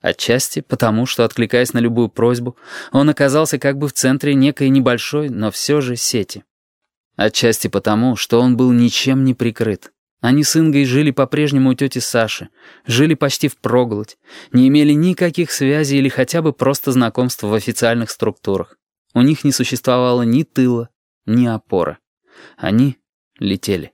Отчасти потому, что, откликаясь на любую просьбу, он оказался как бы в центре некой небольшой, но все же сети. Отчасти потому, что он был ничем не прикрыт. Они с Ингой жили по-прежнему у тети Саши, жили почти впроголодь, не имели никаких связей или хотя бы просто знакомств в официальных структурах. У них не существовало ни тыла, ни опоры. Они летели.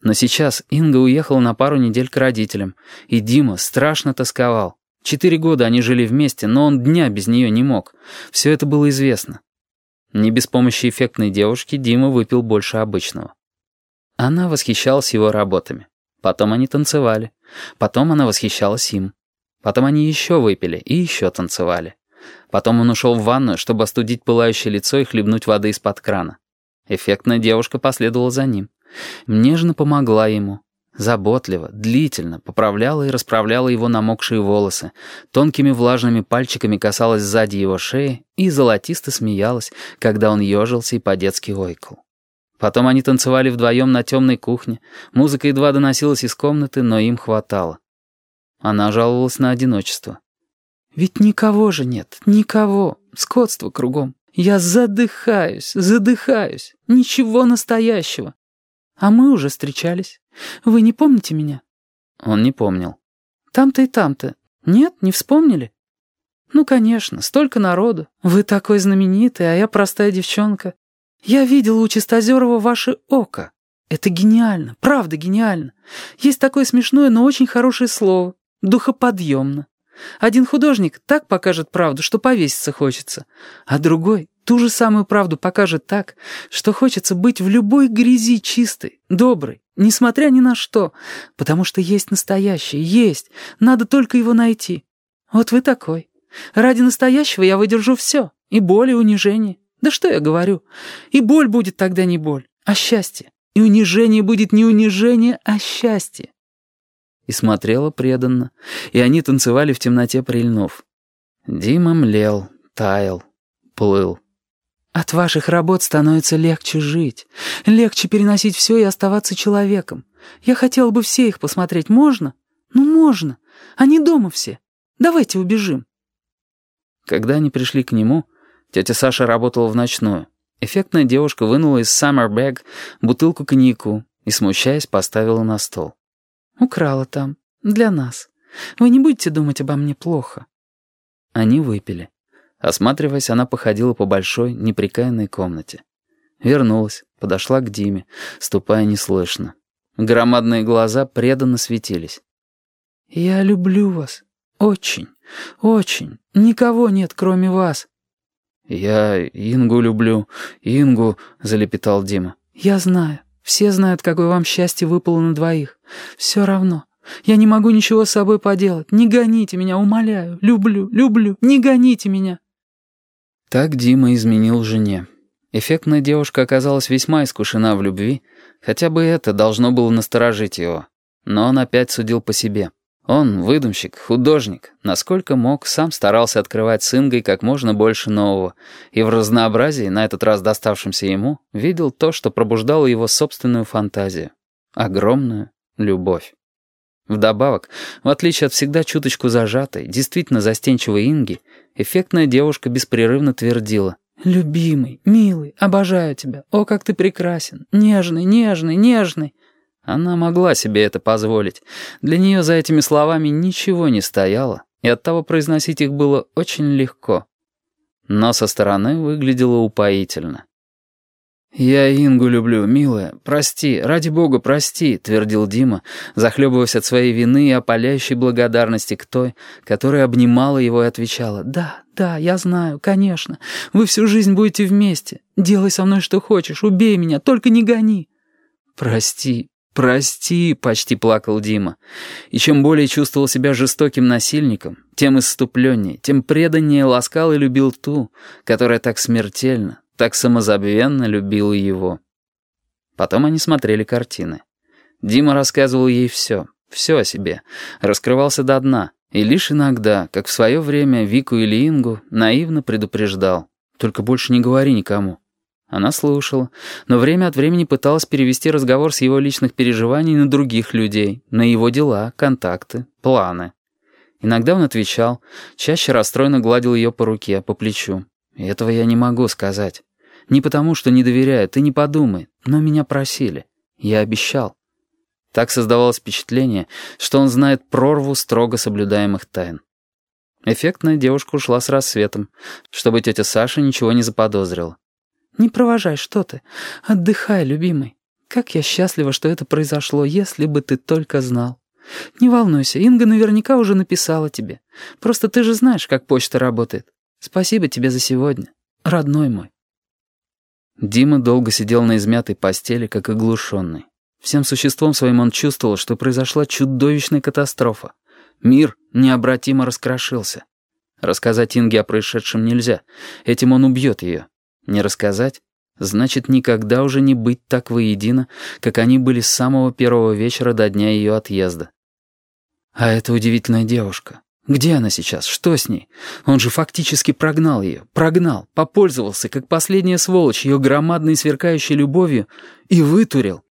Но сейчас Инга уехала на пару недель к родителям, и Дима страшно тосковал. Четыре года они жили вместе, но он дня без нее не мог. Все это было известно. Не без помощи эффектной девушки Дима выпил больше обычного. Она восхищалась его работами. Потом они танцевали. Потом она восхищалась им. Потом они еще выпили и еще танцевали. Потом он ушел в ванную, чтобы остудить пылающее лицо и хлебнуть воды из-под крана. Эффектная девушка последовала за ним. Нежно помогла ему. Заботливо, длительно поправляла и расправляла его намокшие волосы, тонкими влажными пальчиками касалась сзади его шеи и золотисто смеялась, когда он ежился и по-детски ойкал. Потом они танцевали вдвоем на темной кухне, музыка едва доносилась из комнаты, но им хватало. Она жаловалась на одиночество. «Ведь никого же нет, никого, скотство кругом. Я задыхаюсь, задыхаюсь, ничего настоящего. А мы уже встречались. Вы не помните меня?» Он не помнил. «Там-то и там-то. Нет, не вспомнили?» «Ну, конечно, столько народу. Вы такой знаменитый, а я простая девчонка. Я видел у Чистозерова ваше око. Это гениально, правда гениально. Есть такое смешное, но очень хорошее слово. Духоподъемно. Один художник так покажет правду, что повеситься хочется, а другой ту же самую правду покажет так, что хочется быть в любой грязи чистой, доброй, несмотря ни на что, потому что есть настоящее, есть, надо только его найти. Вот вы такой. Ради настоящего я выдержу все, и боль, и унижение. Да что я говорю? И боль будет тогда не боль, а счастье. И унижение будет не унижение, а счастье. И смотрела преданно, и они танцевали в темноте прильнув. Дима млел, таял, плыл. От ваших работ становится легче жить, легче переносить все и оставаться человеком. Я хотела бы все их посмотреть, можно? Ну, можно. Они дома все. Давайте убежим. Когда они пришли к нему, тетя Саша работала в ночную. Эффектная девушка вынула из bag бутылку коньяку и, смущаясь, поставила на стол. «Украла там. Для нас. Вы не будете думать обо мне плохо». Они выпили. Осматриваясь, она походила по большой, неприкаянной комнате. Вернулась, подошла к Диме, ступая неслышно. Громадные глаза преданно светились. «Я люблю вас. Очень, очень. Никого нет, кроме вас». «Я Ингу люблю, Ингу», — залепетал Дима. «Я знаю. Все знают, какое вам счастье выпало на двоих. Все равно. Я не могу ничего с собой поделать. Не гоните меня, умоляю. Люблю, люблю. Не гоните меня». Так Дима изменил жене. Эффектная девушка оказалась весьма искушена в любви, хотя бы это должно было насторожить его. Но он опять судил по себе. Он, выдумщик, художник, насколько мог, сам старался открывать с Ингой как можно больше нового, и в разнообразии, на этот раз доставшемся ему, видел то, что пробуждало его собственную фантазию. Огромную любовь. Вдобавок, в отличие от всегда чуточку зажатой, действительно застенчивой Инги, эффектная девушка беспрерывно твердила «Любимый, милый, обожаю тебя, о, как ты прекрасен, нежный, нежный, нежный». Она могла себе это позволить. Для нее за этими словами ничего не стояло, и оттого произносить их было очень легко. Но со стороны выглядело упоительно. «Я Ингу люблю, милая. Прости, ради бога, прости», — твердил Дима, захлебываясь от своей вины и опаляющей благодарности к той, которая обнимала его и отвечала. «Да, да, я знаю, конечно. Вы всю жизнь будете вместе. Делай со мной что хочешь, убей меня, только не гони». «Прости, прости», — почти плакал Дима. И чем более чувствовал себя жестоким насильником, тем исступленнее, тем преданнее ласкал и любил ту, которая так смертельно, так самозабвенно любила его. Потом они смотрели картины. Дима рассказывал ей все, все о себе, раскрывался до дна, и лишь иногда, как в свое время Вику или Ингу, наивно предупреждал. «Только больше не говори никому». Она слушала, но время от времени пыталась перевести разговор с его личных переживаний на других людей, на его дела, контакты, планы. Иногда он отвечал, чаще расстроенно гладил ее по руке, по плечу. Этого я не могу сказать. Не потому, что не доверяю, ты не подумай, но меня просили. Я обещал. Так создавалось впечатление, что он знает прорву строго соблюдаемых тайн. Эффектная девушка ушла с рассветом, чтобы тетя Саша ничего не заподозрила. «Не провожай, что ты. Отдыхай, любимый. Как я счастлива, что это произошло, если бы ты только знал. Не волнуйся, Инга наверняка уже написала тебе. Просто ты же знаешь, как почта работает. Спасибо тебе за сегодня, родной мой». Дима долго сидел на измятой постели, как оглушенный. Всем существом своим он чувствовал, что произошла чудовищная катастрофа. Мир необратимо раскрошился. Рассказать Инге о происшедшем нельзя. Этим он убьет ее. Не рассказать значит никогда уже не быть так воедино, как они были с самого первого вечера до дня ее отъезда. А эта удивительная девушка. Где она сейчас? Что с ней? Он же фактически прогнал ее. Прогнал, попользовался, как последняя сволочь, ее громадной сверкающей любовью и вытурил.